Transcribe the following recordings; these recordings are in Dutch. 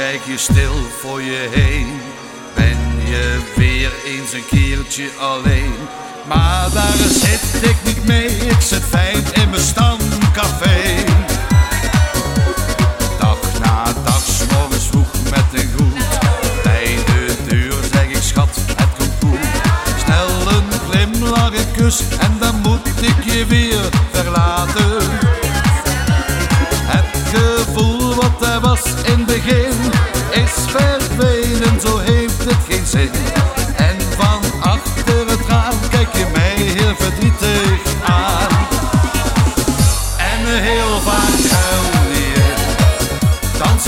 kijk je stil voor je heen. Ben je weer eens een keertje alleen. Maar daar zit ik niet mee, ik zit fijn in mijn stamcafé. Dag na dag, s'morgens vroeg met een groet. Bij de deur zeg ik schat, het komt goed. Snel een glimlach, een kus en dan moet ik je weer verlaten.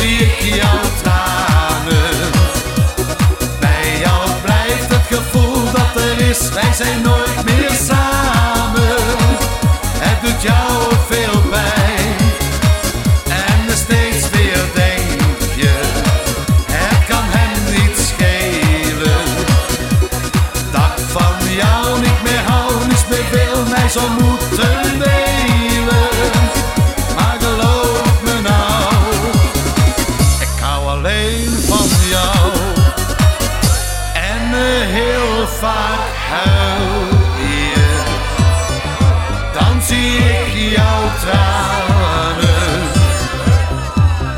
Zie ik tranen. Bij jou blijft het gevoel dat er is, wij zijn nooit meer samen. Het doet jou veel pijn. En steeds weer denk je, het kan hem niet schelen. Dat van jou niet meer hou, niets meer wil mij zo moeten vaak huil je, dan zie ik jouw tranen.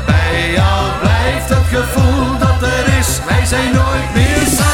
Bij jou blijft het gevoel dat er is, wij zijn nooit meer.